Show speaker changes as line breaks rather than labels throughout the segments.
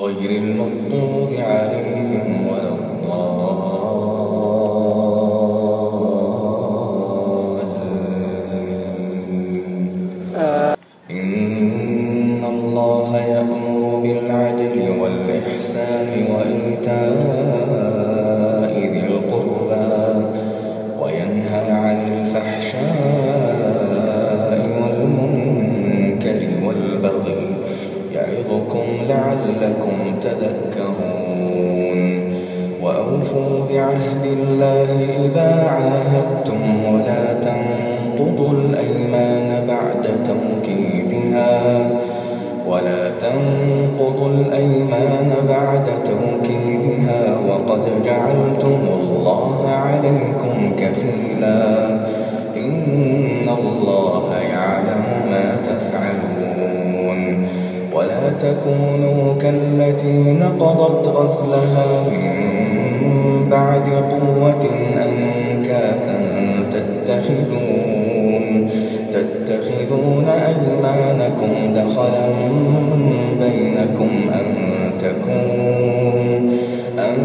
غير المغضوب عليهم ولا الضالين. إن الله يأمر بعهد الله إذا عاهدتم ولا تنقضوا الأيمان بعد توكيدها. ولا تنقضوا الأيمان بعد توكيدها وقد جعلتم الله عليكم كفيلا. إن الله يعلم ما تفعلون. ولا تكونوا كالتي نقضت غزلها من بعد قوة أنكاثا تتخذون تتخذون أيمانكم دخلا بينكم أن تكون أن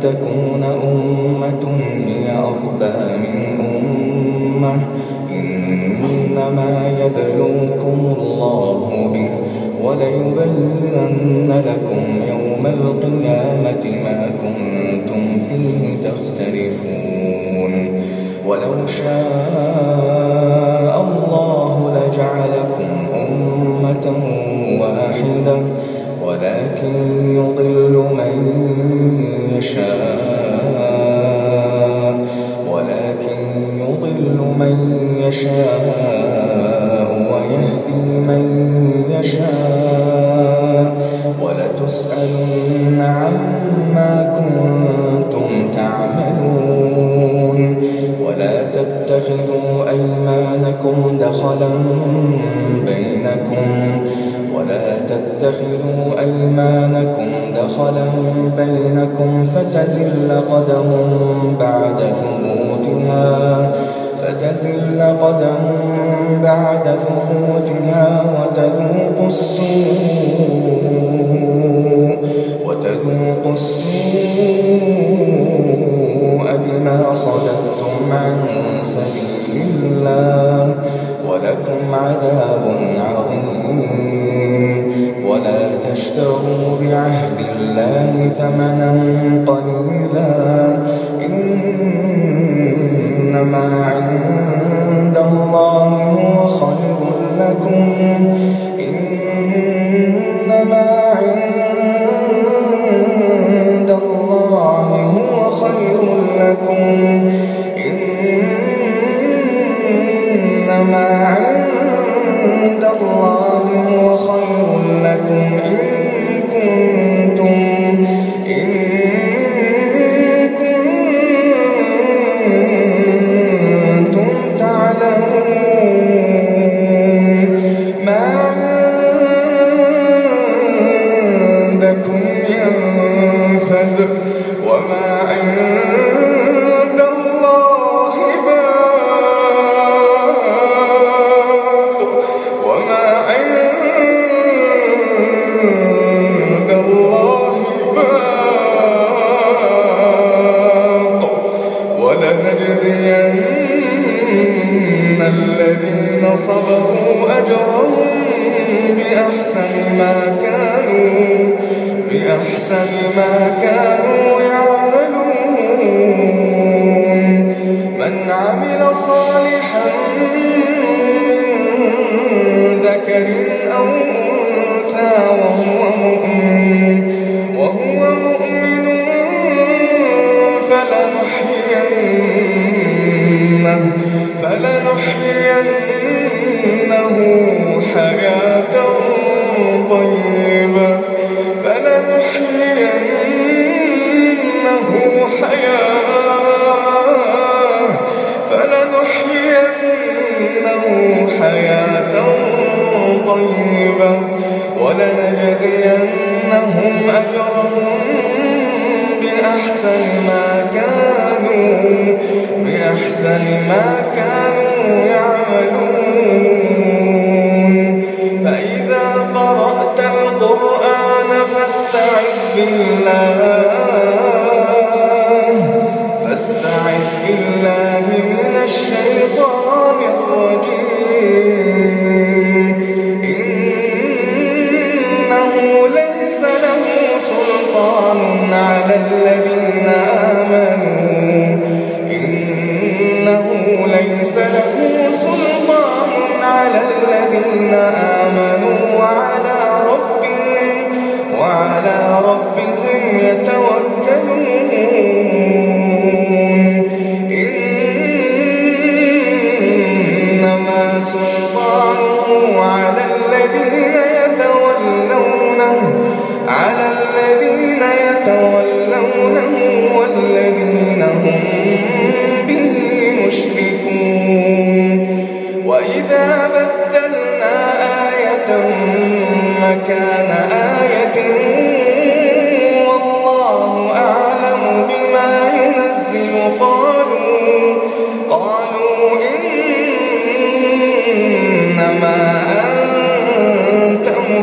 تكون أمة هي أربى من أمة. إنما يبلوكم الله به وليبينن لكم يوم القيامة ما كنتم فيه أيمانكم دخلا بينكم فتزل قدم بعد ثبوتها فتزل قدم بعد ثبوتها وتذوق السوء وتذوق السوء بما صددتم عن سبيل الله ولكم عذاب عظيم. تشتروا بعهد الله ثمنا قليلا. إنما عند الله هو خير لكم. بأحسن ما كانوا بأحسن ما كانوا يعملون. من عمل صالحا طيبة فلنحيينه ولنجزينهم أجرهم بأحسن ما كانوا بأحسن ما كانوا يعملون. بالله إنما سلطانه على الذين يتولونه على الذين يتولونه والذين هم به مشركون. وإذا بدلنا آية مكان آية والله أعلم بما ينزل قالوا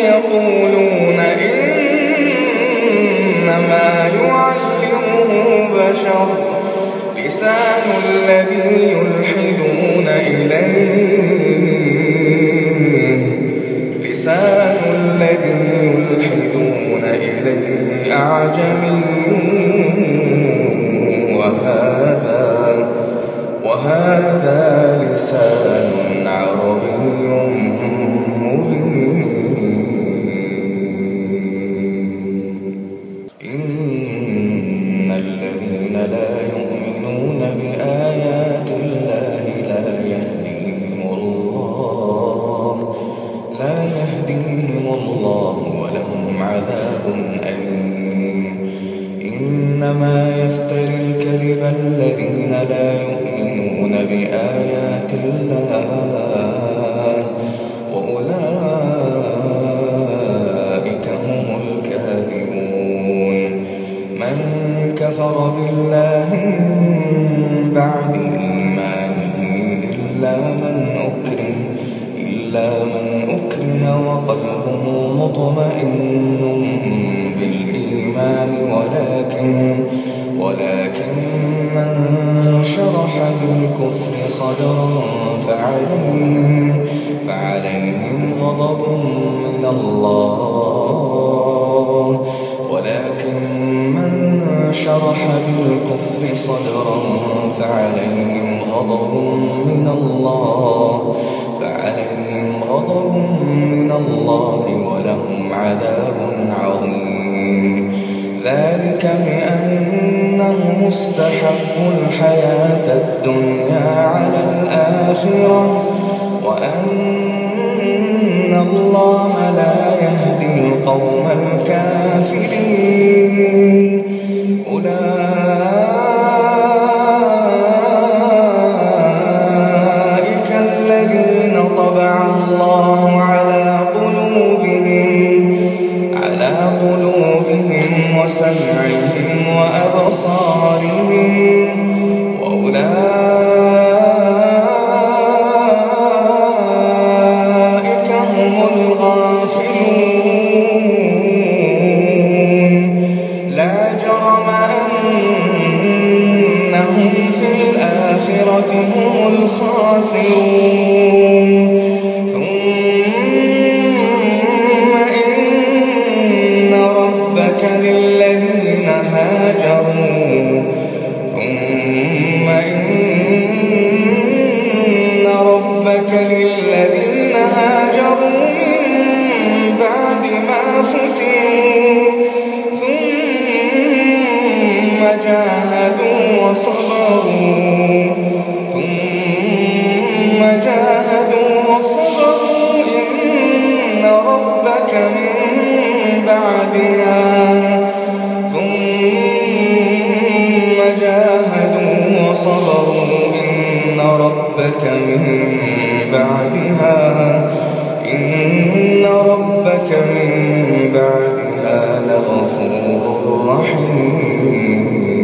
يقولون إنما يعلمه بشر. لسان الذي يلحدون إليه. لسان الذي يلحدون إليه أعجمي. وهذا وهذا لسان عربي الله. ولكن من شرح بالكفر صدرا فعليهم غضب من الله. فعليهم غضب من الله ولهم عذاب عظيم. ذلك بأنهم استحبوا الحياة الدنيا على الآخرة وأن الله القوم الكافرين. أولئك الذين طبع الله على قلوبهم على قلوبهم وسمعهم وأبصارهم. هم الخاسرون. ثم إن ربك للذين هاجروا. ثم إن ربك للذين هاجروا من بعد ما فتنوا. ثم جاهدوا وصبروا. ربك من بعدها. إن ربك من بعدها لغفور رحيم.